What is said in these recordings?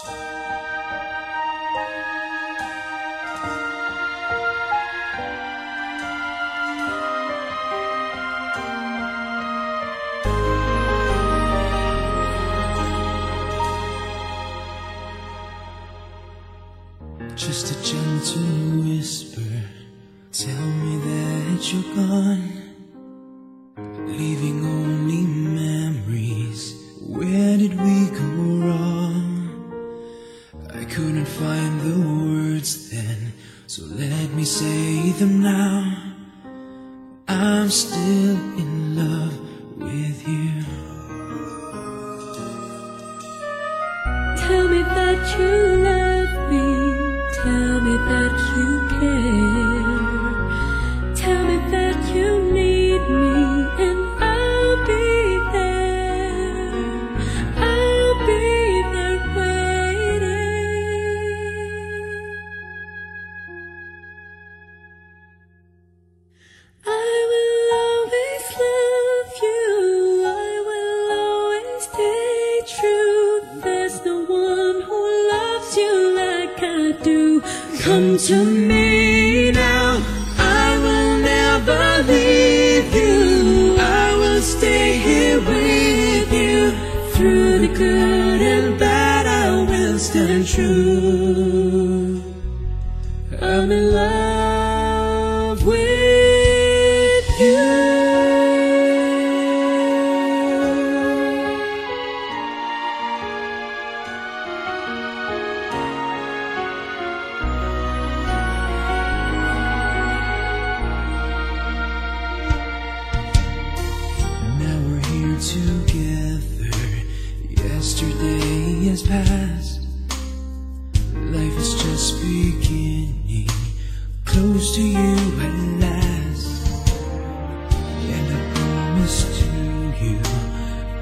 Just a gentle whisper, tell me that you're gone, me say them now. I'm still in love with you. Tell me that you love me. Tell me that you care. Come to me now. I will never leave you. I will stay here with you. Through the good and bad, I will stand true. I'm in love together. Yesterday has passed. Life is just beginning. Close to you at last. And I promise to you,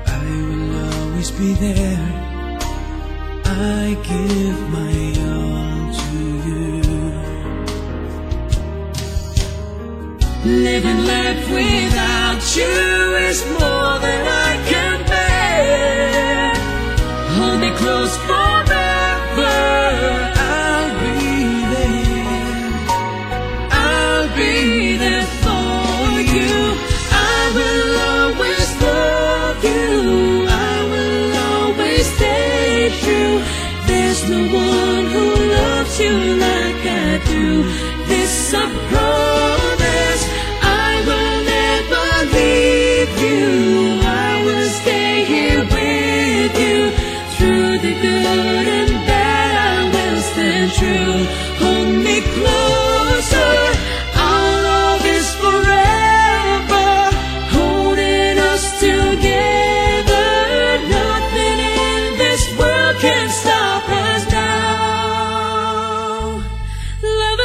I will always be there. I give my all to you. Living life without you is more than one who loves you like I do. This I promise. I will never leave you. I will stay here with you. Through the good and bad, I will stand true. Hold me closer.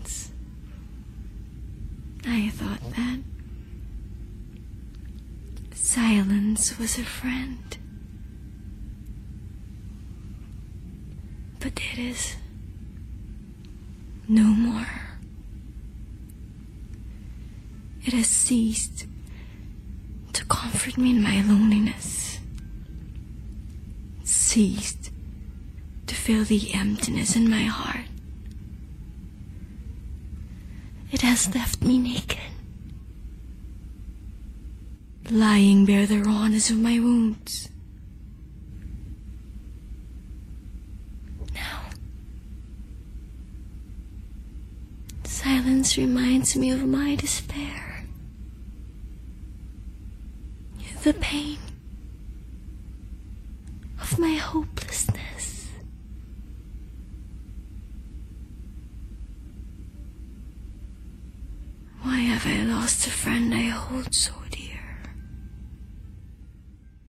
Once, I thought that silence was a friend. But it is no more. It has ceased to comfort me in my loneliness, ceased to fill the emptiness in my heart. It has left me naked, lying bare the rawness of my wounds. Now, silence reminds me of my despair, the pain of my hopelessness. Have I lost a friend I hold so dear?